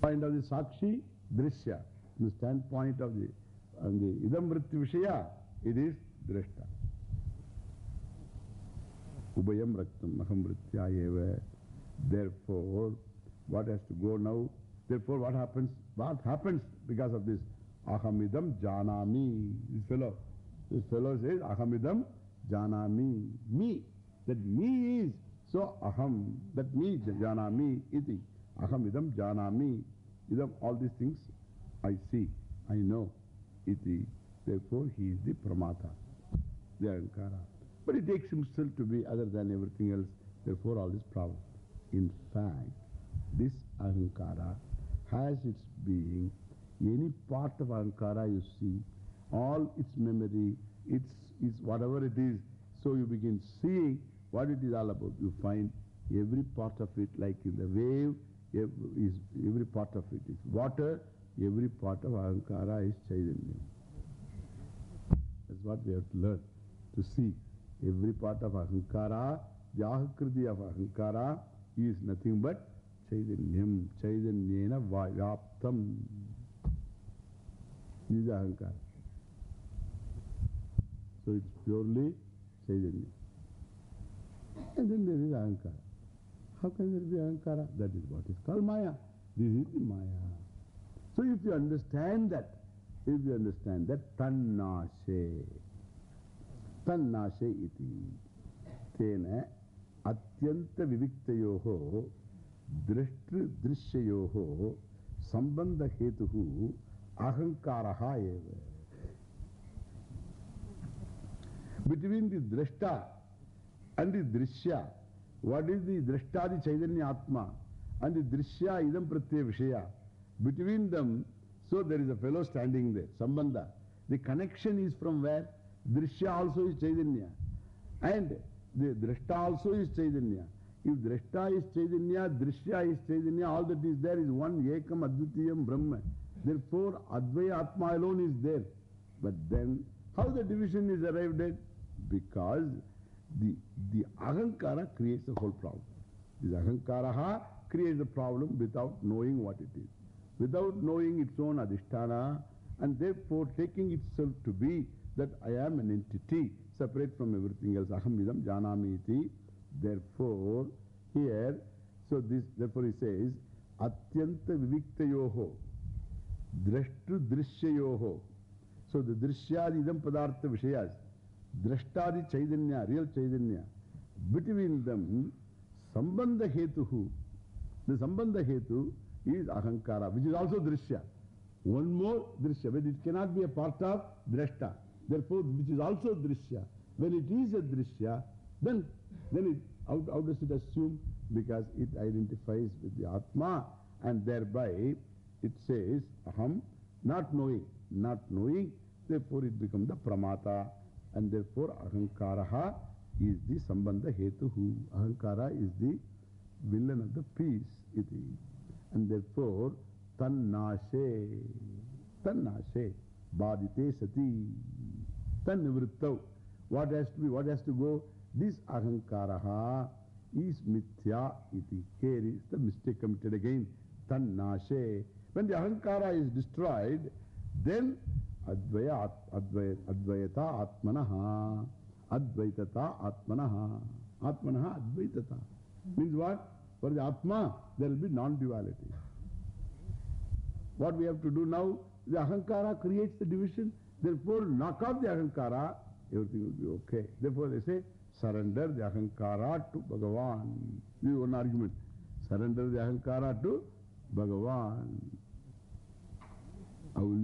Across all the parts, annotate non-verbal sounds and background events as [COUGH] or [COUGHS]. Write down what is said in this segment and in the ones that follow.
Point of the Sakshi, Drishya. The standpoint of the, on the Idam Vritti Vishaya, it is Drishta. Ubayam Raktam Aham Vritya Eva. Therefore, what has to go now? Therefore, what happens? What happens because of this? Ahamidam Janami. This fellow, this fellow says, Ahamidam Janami. Me. That me is. So, Aham. That me, Janami. Iti. Idam, all these things I see, I know. Iti. Therefore, he is the Pramata. The Ahankara. But he takes himself to be other than everything else. Therefore, all this problem. In fact, this Ahankara has its being. Any part of Ahankara you see, all its memory, its, its whatever it is, so you begin seeing what it is all about. You find every part of it, like in the wave, ev is, every part of it is water, every part of Ahankara is Chaitanya. That's what we have to learn, to see. Every part of Ahankara, the Ahakriti of Ahankara is nothing but Chaitanyam. Chaitanyena Vyaptam. This is Ahankara. So it's purely Chaitanya. And then there is Ahankara. How can there be Ahankara? That is what is called Maya. This is the Maya. So if you understand that, if you understand that, Tannashe. Tannashe iti. Tena atyanta viviktayoho drishtri drishyayoho sambandha hetuhu ahankaraha eva. Between the drashta and the drishya, what is the drashta, the Chaitanya Atma, and the drishya, idam pratyaya vishaya, between them, so there is a fellow standing there, sambandha. The connection is from where? Drishya also is Chaitanya. And the drashta also is Chaitanya. If drashta is Chaitanya, drishya is Chaitanya, all that is there is one Ekam Advitiyam Brahma. Therefore, Advaya Atma alone is there. But then, how the division is arrived at? Because the, the Ahankara creates the whole problem. This Ahankara creates the problem without knowing what it is. Without knowing its own Adhisthana, and therefore taking itself to be that I am an entity separate from everything else. Ahamidam janami iti. Therefore, here, so this, therefore he says, Atyanta viviktayoho, drashtu drishyayoho. So the drishyadi idam padartha vishayas, drashtadi chaitanya, real chaitanya, between them, sambandha hetuhu. The sambandha hetu is ahankara, which is also drishya. One more drishya, but it cannot be a part of drashta. Therefore, which is also drishya. When it is a drishya, then, then it, how, how does it assume? Because it identifies with the Atma and thereby it says aham, not knowing, not knowing, therefore it becomes the pramata and therefore ahankaraha is the sambandha hetuhu. Ahankara is the villain of the peace. Iti. And therefore, tannashe, tannashe, badite sati, tannivrittau. What has to be, what has to go? This ahankaraha is mithya iti. Here is the mistake committed again. Tannashe. When the ahankara is destroyed, then advaya, advaya, advayata atmanaha. Advaitata atmanaha. Atmanaha advaitata. Means what? For the Atma, there will be non-duality. What we have to do now, the Ahankara creates the division. Therefore, knock off the Ahankara, everything will be okay. Therefore, they say, surrender the Ahankara to Bhagavan. This is one argument. Surrender the Ahankara to Bhagavan.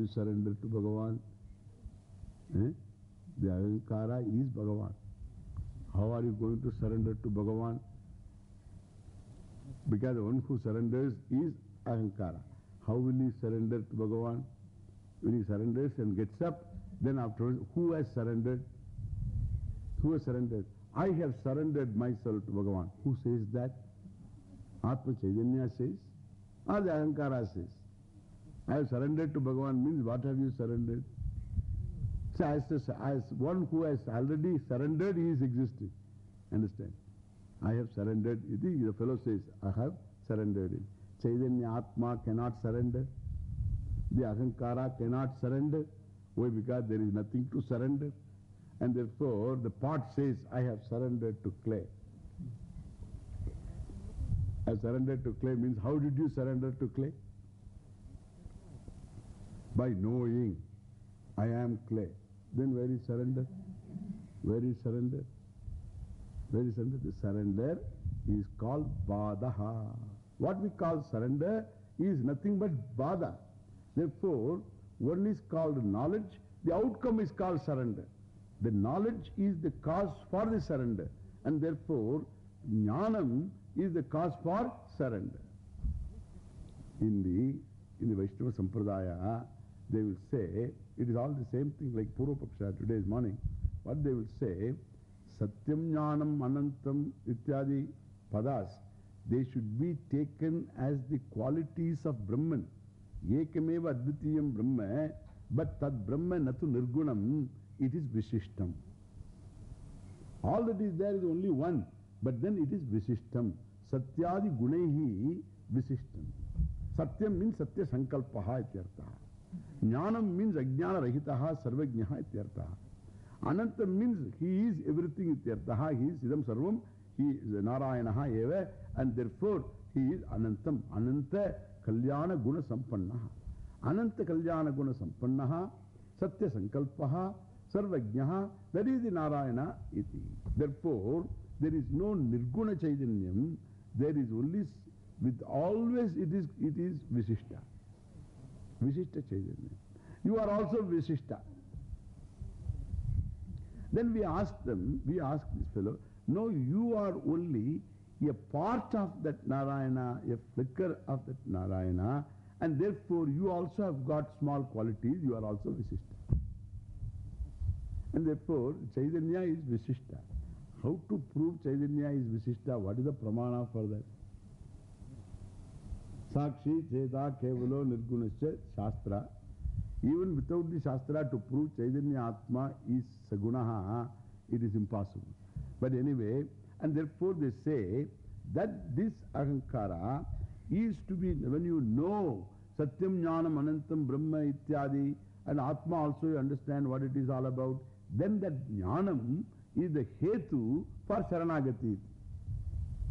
You surrender to Bhagavan? Eh? The Ahankara is Bhagavan. How are you going to surrender to Bhagavan? Because the one who surrenders is Ahankara. How will he surrender to Bhagavan? When he surrenders and gets up, then afterwards, who has surrendered? Who has surrendered? I have surrendered myself to Bhagavan. Who says that? Atma Chaitanya says, or the Ahankara says. I have surrendered to Bhagavan means what have you surrendered? So as, to, as one who has already surrendered, he is existing. Understand? I have surrendered. The fellow says, I have surrendered it. Chaitanya Atma cannot surrender. The Ahankara cannot surrender. Why? Because there is nothing to surrender. And therefore, the pot says, I have surrendered to clay. I surrendered to clay means, how did you surrender to clay? By knowing, I am clay. Then where is surrender? Where is surrender? Where is surrender? The surrender is called Badaha. What we call surrender is nothing but Bada. Therefore, one is called knowledge, the outcome is called surrender. The knowledge is the cause for the surrender, and therefore, Jnanam is the cause for surrender. In the, in the Vaishnava Sampradaya, they will say, it is all the same thing like Purvapaksha today's morning. What they will say, Satyam Jnanam Anantam Ityadi Padas, they should be taken as the qualities of Brahman. Ekameva Advitiyam Brahma, but Tad Brahma Natu Nirgunam, it is Vishishtam. All that is there is only one, but then it is Vishishtam. Satyadi Gunehi Vishishtam. Satyam means Satya Sankalpaha ityartaha. Jnanam means Ajnana Rahitaha Sarvajnaha ityartaha. Anantam means he is everything ityartaha. He is Idam Sarvam. He is Narayanaha eva. And therefore he is Anantam. Ananta Kalyana Guna Sampannaha. Ananta Kalyana Guna Sampannaha. Satya Sankalpaha. Sarvajnaha. That is the Narayana iti. Therefore, there is no Nirguna Chaitanyam. There is only, with always it is, it is Visishta. Visishta Chaitanya. You are also Visishta. Then we ask them, we ask this fellow, no, you are only a part of that Narayana, a flicker of that Narayana, and therefore you also have got small qualities, you are also Visishta. And therefore, Chaitanya is Visishta. How to prove Chaitanya is Visishta? What is the pramana for that? Sakshi, Cheta, Kevalo, Nirgunascha, Shastra. Even without the Shastra to prove Chaitanya Atma is Sagunaha, it is impossible. But anyway, and therefore they say that this Ahankara is to be, when you know Satyam Jnanam Anantam Brahma Ityadi and Atma also you understand what it is all about, then that Jnanam is the Hetu for Sharanagati.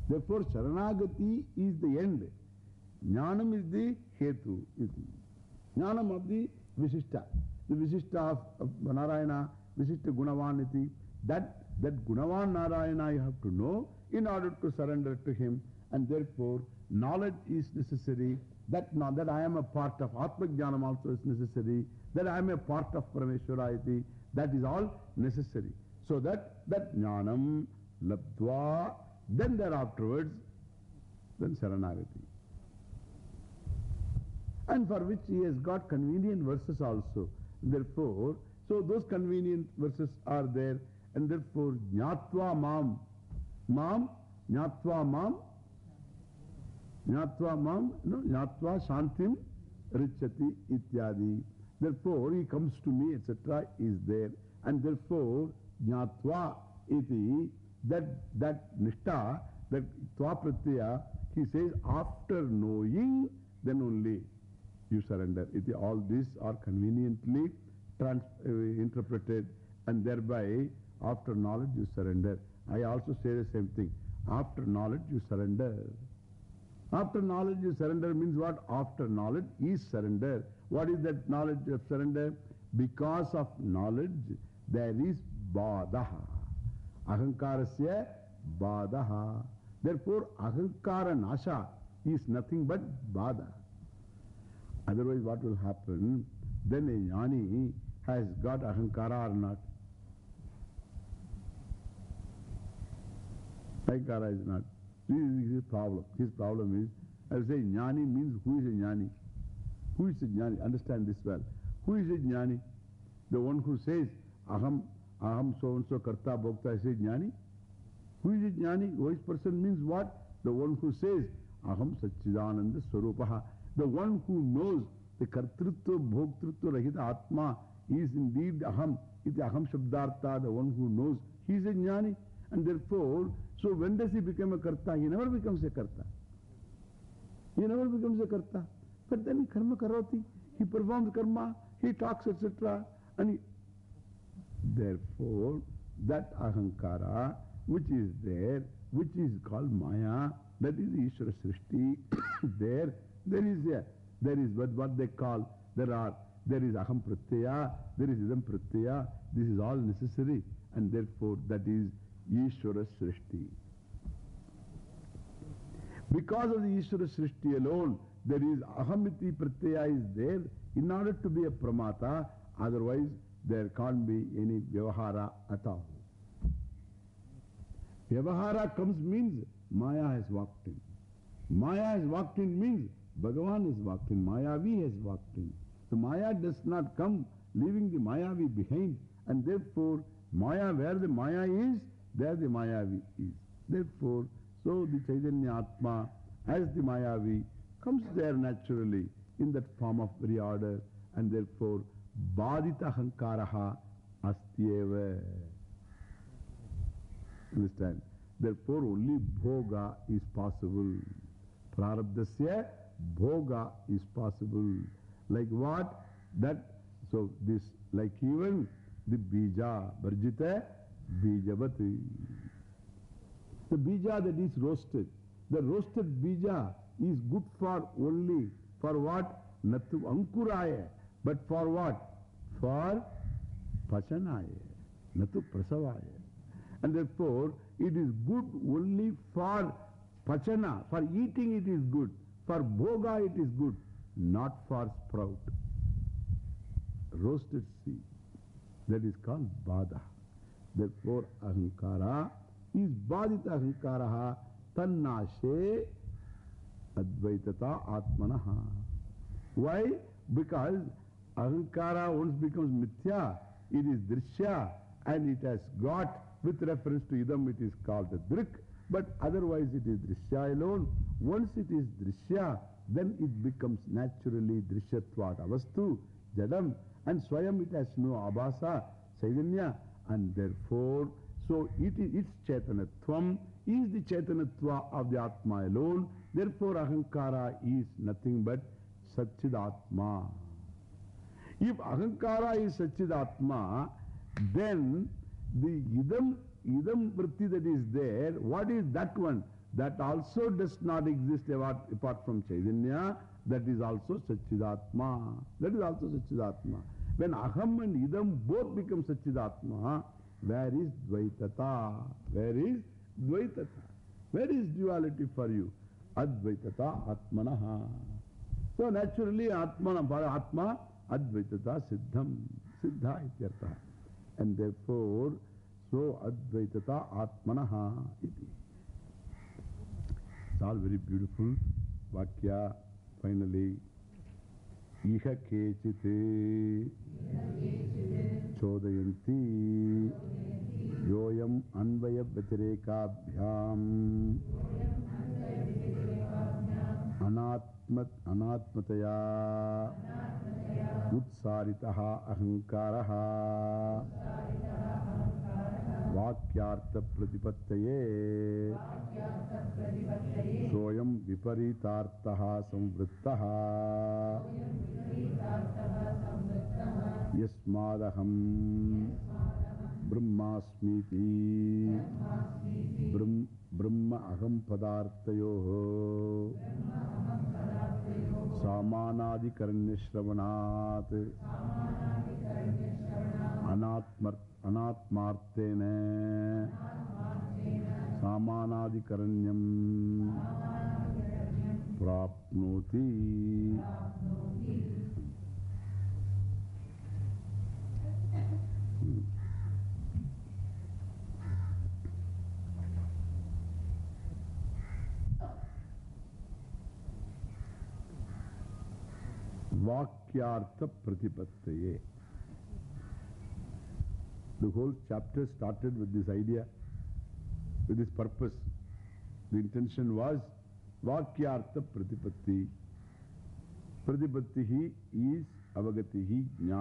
Therefore, Sharanagati is the end. Jnanam is the Hetu. Jnanam of the Visishta. The Visishta of, of Narayana, Visishta. That, that Gunavan Narayana you have to know in order to surrender to him. And therefore, knowledge is necessary. That, that I am a part of Atma Jnanam also is necessary. That I am a part of Parameshwarayati. That is all necessary. So that, that Jnanam, Labdva, then thereafterwards, then Saranagati. And for which he has got convenient verses also. Therefore, so those convenient verses are there. And therefore, Jnatva Mam, Mam, Jnatva Mam, Jnatva Mam, no, Jnatva Shantim Richati Ityadi. Therefore, he comes to me, etc., is there. And therefore, Jnatva iti, that, that Nishta, that Tva Pratyaya, he says, after knowing, then only you surrender. All these are conveniently trans, uh, interpreted, and thereby, after knowledge, you surrender. I also say the same thing. After knowledge, you surrender. After knowledge, you surrender means what? After knowledge is surrender. What is that knowledge of surrender? Because of knowledge, there is badaha. Ahankarasya badaha. Therefore, ahankara nasha is nothing but bada. Otherwise, what will happen? Then a jnani has got ahankara or not. Ahankara is not. This is his problem. His problem is, I say jnani means who is a jnani? Who is a jnani? Understand this well. Who is a jnani? The one who says, aham, aham so and so karta bhokta, I say jnani. Who is a jnani? Wise person means what? The one who says, aham satchidananda swarupaha. The one who knows the kartrutva bhoktrutva rahita atma is indeed aham. It's aham shabdartha, the one who knows. He is a jnani. And therefore, so when does he become a karta? He never becomes a karta. He never becomes a karta. But then karma karoti. He performs karma, he talks, etc. And he, therefore, that ahankara which is there, which is called maya, that is Ishvara Srishti. [COUGHS] there, there is a, there is what, what they call, there are, there is aham pratyaya, there is idam pratyaya, this is all necessary, and therefore that is Ishvara Srishti. Because of the Ishvara Srishti alone, there is ahamiti pratyaya is there in order to be a pramata, otherwise there can't be any vyavahara at all. Vyavahara comes means Maya has walked in. Maya has walked in means Bhagavan has walked in. Mayavi has walked in. So Maya does not come leaving the Mayavi behind and therefore Maya, where the Maya is, there the Mayavi is. Therefore, so the Chaitanya Atma as the Mayavi comes there naturally in that form of reorder and therefore Badita Hankaraha Astyeva. Understand? Therefore, only Bhoga is possible. Prarabdhasya Bhoga is possible. Like what? That, so this, like even the Bija, Varjita Bijavati. The Bija that is roasted, the roasted Bija is good for only, for what? Natu Ankuraya. But for what? For Pachanaya. Natu Prasavaya. And therefore, it is good only for Pachana. For eating it is good. For Bhoga it is good. Not for sprout. Roasted seed. That is called Bada. Therefore, Ahankara is Badita Ahankaraha Tannashe Advaitata Atmanaha. Why? Because Ahankara once becomes Mithya, it is Drishya and it has got, with reference to Idam, it is called a Drik, but otherwise it is Drishya alone. Once it is Drishya, then it becomes naturally Drishyatvat Avastu, Jadam, and Swayam it has no Abhasa, Chaitanya, and therefore, so it is, its Chaitanatvam is the Chaitanatva of the Atma alone, therefore Ahankara is nothing but Satchidatma. If Ahankara is Satchidatma, then the Idam, Idam Vritti that is there, what is that one? That also does not exist apart, from Chaitanya, that is also Satchidatma. That is also Satchidatma. When Aham and Idam both become Satchidatma, where is Dvaitata? Where is Dvaitata? Where is duality for you? Advaitata Atmanaha. So naturally Atmana, for Atma, Advaitata Siddham. Siddha ityartha. And therefore, so Advaitata Atmanaha iti. It's all very beautiful. Vakya, finally. Iha kechite chodayanti yoyam anvaya vatirekabhyam anatmat anatmataya utsaritaha ahankaraha वाक्यार्थ प्रतिपत्तये सोयम विपरीतार्थः संवृत्तः। यस्मादहं ब्रह्मास्मीति। ब्रह्म ब्रह्म अहं पदार्थयोः। सामानादिकरण्यश्रवणात्। अनात्मर्थ अनात्मार्थेन। सामानादिकरण्यं प्राप्नोति। वाक्यार्थ प्रतिपत्तये The whole chapter started with this idea, with this purpose. The intention was Vakyartha Pratipatti. Pratipattihi is Avagatihi Jnana.